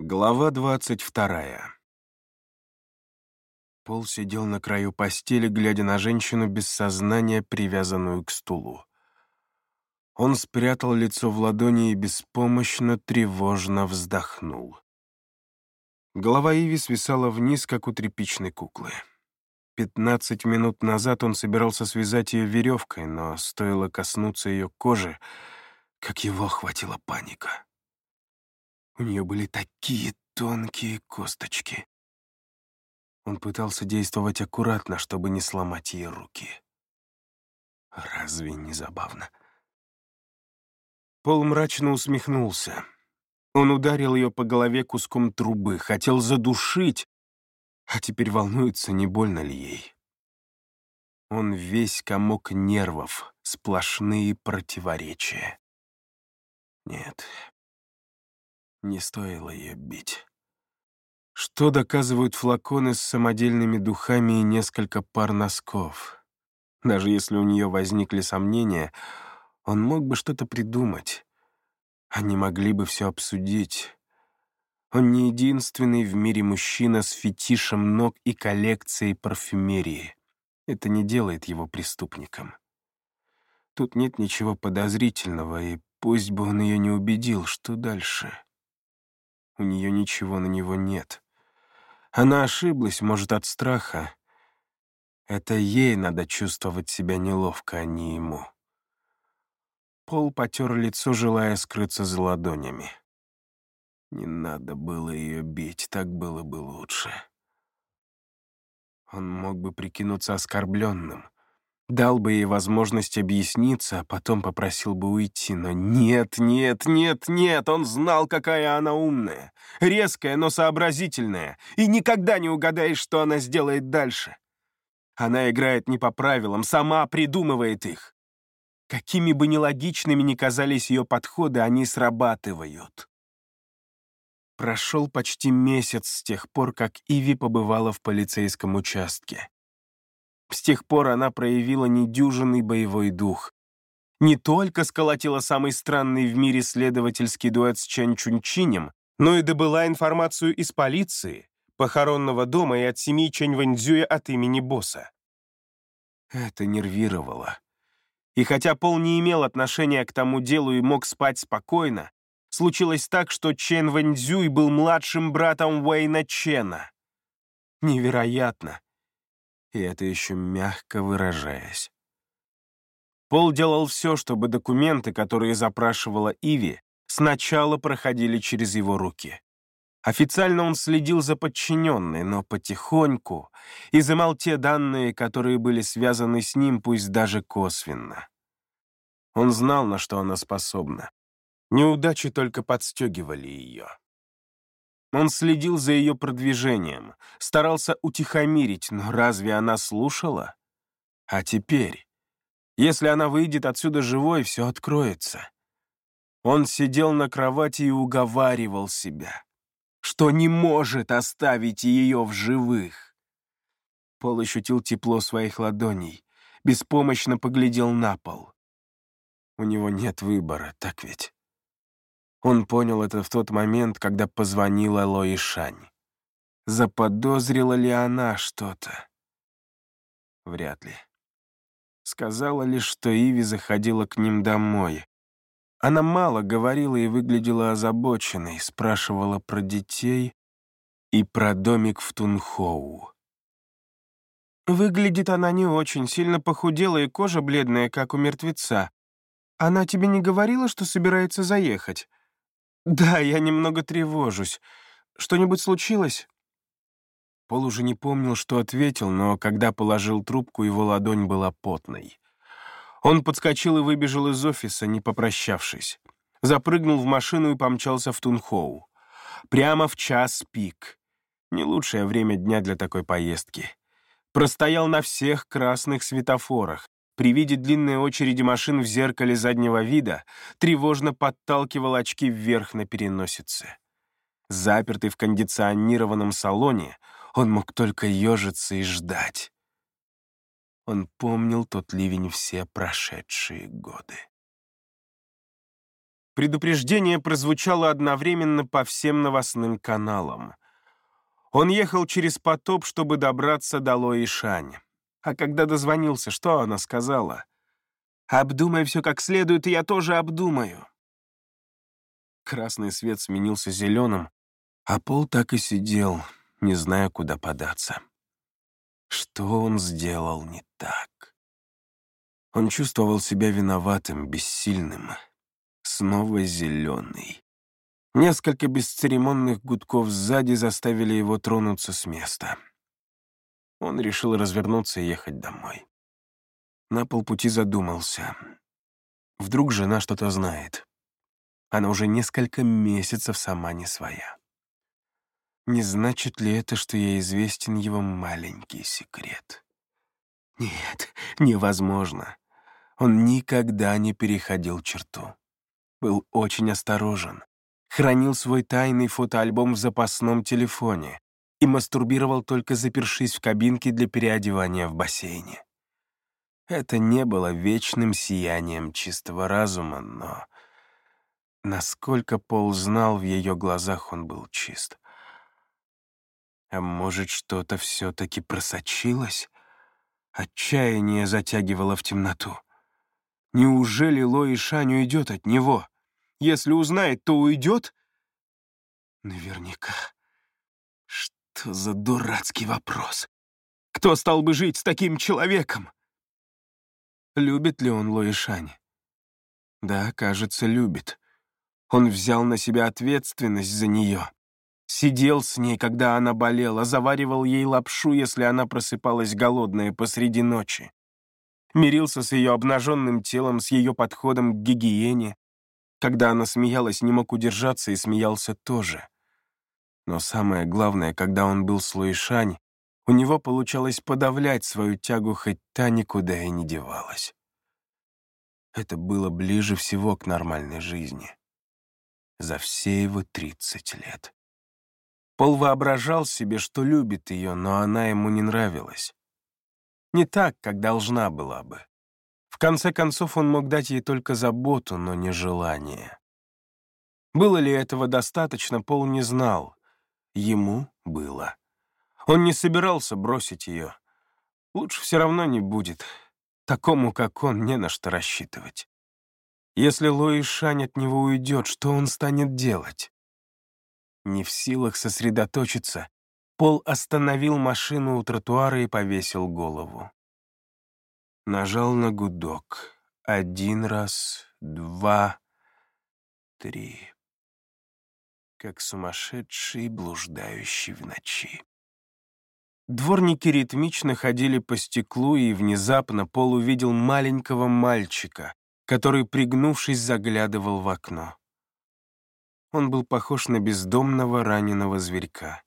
Глава двадцать вторая. Пол сидел на краю постели, глядя на женщину без сознания, привязанную к стулу. Он спрятал лицо в ладони и беспомощно, тревожно вздохнул. Голова Иви свисала вниз, как у тряпичной куклы. Пятнадцать минут назад он собирался связать ее веревкой, но стоило коснуться ее кожи, как его охватила паника. У нее были такие тонкие косточки. Он пытался действовать аккуратно, чтобы не сломать ей руки. Разве не забавно? Пол мрачно усмехнулся. Он ударил ее по голове куском трубы, хотел задушить, а теперь волнуется, не больно ли ей. Он весь комок нервов, сплошные противоречия. Нет, не стоило ее бить. Что доказывают флаконы с самодельными духами и несколько пар носков? Даже если у нее возникли сомнения, он мог бы что-то придумать. Они могли бы все обсудить. Он не единственный в мире мужчина с фетишем ног и коллекцией парфюмерии. Это не делает его преступником. Тут нет ничего подозрительного, и пусть бы он ее не убедил, что дальше. У нее ничего на него нет. Она ошиблась, может, от страха. Это ей надо чувствовать себя неловко, а не ему. Пол потер лицо, желая скрыться за ладонями. Не надо было ее бить, так было бы лучше. Он мог бы прикинуться оскорбленным, дал бы ей возможность объясниться, а потом попросил бы уйти. Но нет, нет, нет, нет, он знал, какая она умная, резкая, но сообразительная, и никогда не угадаешь, что она сделает дальше. Она играет не по правилам, сама придумывает их. Какими бы нелогичными ни казались ее подходы, они срабатывают. Прошел почти месяц с тех пор, как Иви побывала в полицейском участке. С тех пор она проявила недюжинный боевой дух. Не только сколотила самый странный в мире следовательский дуэт с Чен Чунчинем, но и добыла информацию из полиции, похоронного дома и от семьи Чэнь Вэньцзюя от имени босса. Это нервировало. И хотя Пол не имел отношения к тому делу и мог спать спокойно, случилось так, что Чен Вэньцзюй был младшим братом Уэйна Чена. Невероятно и это еще мягко выражаясь. Пол делал все, чтобы документы, которые запрашивала Иви, сначала проходили через его руки. Официально он следил за подчиненной, но потихоньку изымал те данные, которые были связаны с ним, пусть даже косвенно. Он знал, на что она способна. Неудачи только подстегивали ее. Он следил за ее продвижением, старался утихомирить, но разве она слушала? А теперь, если она выйдет отсюда живой, все откроется. Он сидел на кровати и уговаривал себя, что не может оставить ее в живых. Пол ощутил тепло своих ладоней, беспомощно поглядел на пол. У него нет выбора, так ведь? Он понял это в тот момент, когда позвонила Лои Шань. Заподозрила ли она что-то? Вряд ли. Сказала лишь, что Иви заходила к ним домой. Она мало говорила и выглядела озабоченной, спрашивала про детей и про домик в Тунхоу. Выглядит она не очень, сильно похудела и кожа бледная, как у мертвеца. Она тебе не говорила, что собирается заехать? «Да, я немного тревожусь. Что-нибудь случилось?» Пол уже не помнил, что ответил, но когда положил трубку, его ладонь была потной. Он подскочил и выбежал из офиса, не попрощавшись. Запрыгнул в машину и помчался в Тунхоу. Прямо в час пик. Не лучшее время дня для такой поездки. Простоял на всех красных светофорах, при виде длинной очереди машин в зеркале заднего вида тревожно подталкивал очки вверх на переносице. Запертый в кондиционированном салоне, он мог только ежиться и ждать. Он помнил тот ливень все прошедшие годы. Предупреждение прозвучало одновременно по всем новостным каналам. Он ехал через потоп, чтобы добраться до Лои Шань. А когда дозвонился, что она сказала? «Обдумай все как следует, и я тоже обдумаю». Красный свет сменился зеленым, а Пол так и сидел, не зная, куда податься. Что он сделал не так? Он чувствовал себя виноватым, бессильным. Снова зеленый. Несколько бесцеремонных гудков сзади заставили его тронуться с места. Он решил развернуться и ехать домой. На полпути задумался. Вдруг жена что-то знает. Она уже несколько месяцев сама не своя. Не значит ли это, что ей известен его маленький секрет? Нет, невозможно. Он никогда не переходил черту. Был очень осторожен. Хранил свой тайный фотоальбом в запасном телефоне и мастурбировал только запершись в кабинке для переодевания в бассейне. Это не было вечным сиянием чистого разума, но... Насколько Пол знал, в ее глазах он был чист. А может, что-то все-таки просочилось? Отчаяние затягивало в темноту. Неужели Лои Шань уйдет от него? Если узнает, то уйдет? Наверняка. За дурацкий вопрос? Кто стал бы жить с таким человеком? Любит ли он Лои Шань? Да, кажется, любит. Он взял на себя ответственность за нее. Сидел с ней, когда она болела, заваривал ей лапшу, если она просыпалась голодная посреди ночи. Мирился с ее обнаженным телом, с ее подходом к гигиене. Когда она смеялась, не мог удержаться и смеялся тоже. Но самое главное, когда он был с Луишань, у него получалось подавлять свою тягу, хоть та никуда и не девалась. Это было ближе всего к нормальной жизни. За все его 30 лет. Пол воображал себе, что любит ее, но она ему не нравилась. Не так, как должна была бы. В конце концов, он мог дать ей только заботу, но не желание. Было ли этого достаточно, Пол не знал. Ему было. Он не собирался бросить ее. Лучше все равно не будет. Такому, как он, не на что рассчитывать. Если Лои Шань от него уйдет, что он станет делать? Не в силах сосредоточиться, Пол остановил машину у тротуара и повесил голову. Нажал на гудок. Один раз, два, три. Как сумасшедший, блуждающий в ночи. Дворники ритмично ходили по стеклу, и внезапно Пол увидел маленького мальчика, который, пригнувшись, заглядывал в окно. Он был похож на бездомного раненого зверька.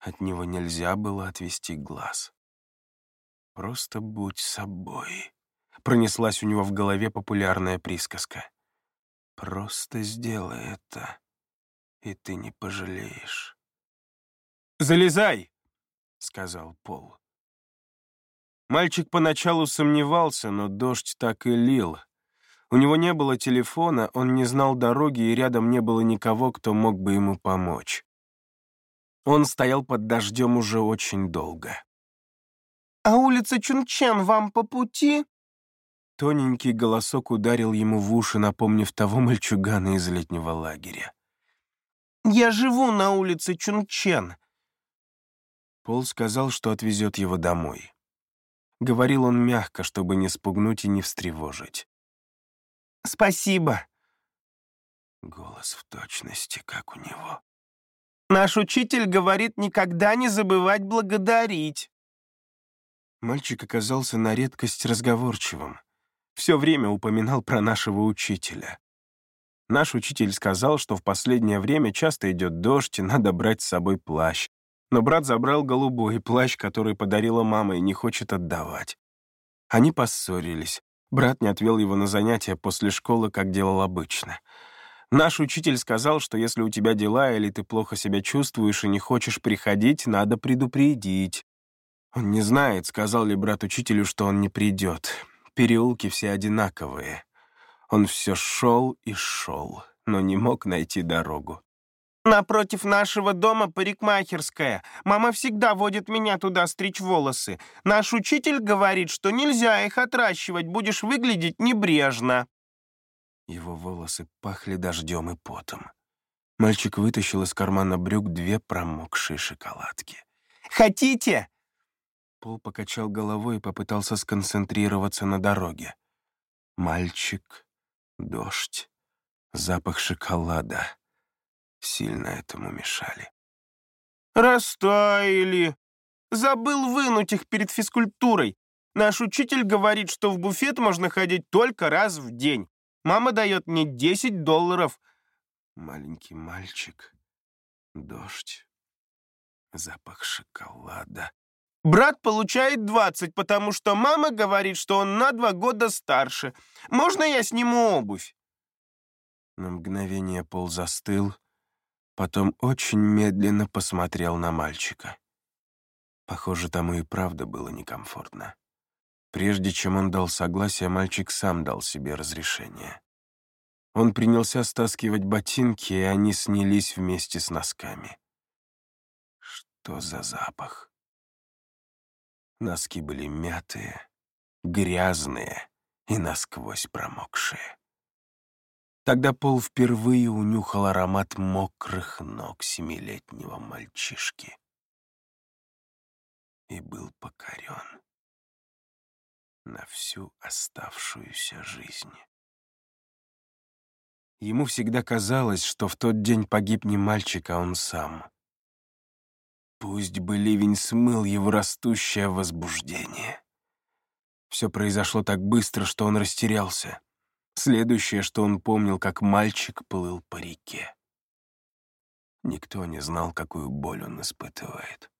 От него нельзя было отвести глаз. «Просто будь собой», — пронеслась у него в голове популярная присказка. «Просто сделай это, и ты не пожалеешь». «Залезай!» — сказал Пол. Мальчик поначалу сомневался, но дождь так и лил, у него не было телефона, он не знал дороги, и рядом не было никого, кто мог бы ему помочь. Он стоял под дождем уже очень долго. «А улица Чунчен вам по пути?» Тоненький голосок ударил ему в уши, напомнив того мальчугана из летнего лагеря. «Я живу на улице Чунчен». Пол сказал, что отвезет его домой. Говорил он мягко, чтобы не спугнуть и не встревожить. «Спасибо». Голос в точности, как у него. «Наш учитель говорит никогда не забывать благодарить». Мальчик оказался на редкость разговорчивым. Все время упоминал про нашего учителя. Наш учитель сказал, что в последнее время часто идет дождь, и надо брать с собой плащ. Но брат забрал голубой плащ, который подарила мама, и не хочет отдавать. Они поссорились. Брат не отвел его на занятия после школы, как делал обычно. Наш учитель сказал, что если у тебя дела или ты плохо себя чувствуешь и не хочешь приходить, надо предупредить. Он не знает, сказал ли брат учителю, что он не придет. Переулки все одинаковые. Он все шел и шел, но не мог найти дорогу. Напротив нашего дома парикмахерская. Мама всегда водит меня туда стричь волосы. Наш учитель говорит, что нельзя их отращивать, будешь выглядеть небрежно». Его волосы пахли дождем и потом. Мальчик вытащил из кармана брюк две промокшие шоколадки. «Хотите?» Пол покачал головой и попытался сконцентрироваться на дороге. Мальчик, дождь, запах шоколада сильно этому мешали. «Растаяли. Забыл вынуть их перед физкультурой. Наш учитель говорит, что в буфет можно ходить только раз в день. Мама дает мне 10 долларов». Маленький мальчик, дождь, запах шоколада. Брат получает 20, потому что мама говорит, что он на два года старше. Можно я сниму обувь?» На мгновение Пол застыл, Потом очень медленно посмотрел на мальчика. Похоже, тому и правда было некомфортно. Прежде чем он дал согласие, мальчик сам дал себе разрешение. Он принялся стаскивать ботинки, и они снялись вместе с носками. Что за запах? Носки были мятые, грязные и насквозь промокшие. Тогда Пол впервые унюхал аромат мокрых ног семилетнего мальчишки и был покорен на всю оставшуюся жизнь. Ему всегда казалось, что в тот день погиб не мальчик, а он сам. Пусть бы ливень смыл его растущее возбуждение. Все произошло так быстро, что он растерялся. Следующее, что он помнил, как мальчик плыл по реке. Никто не знал, какую боль он испытывает.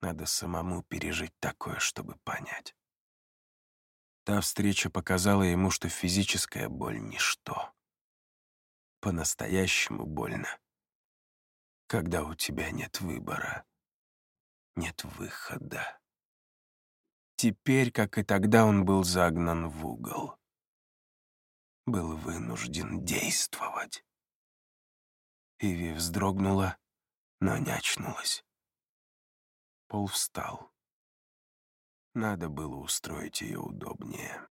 Надо самому пережить такое, чтобы понять. Та встреча показала ему, что физическая боль — ничто. По-настоящему больно, когда у тебя нет выбора, нет выхода. Теперь, как и тогда, он был загнан в угол был вынужден действовать. Иви вздрогнула, но не очнулась. Пол встал. Надо было устроить ее удобнее.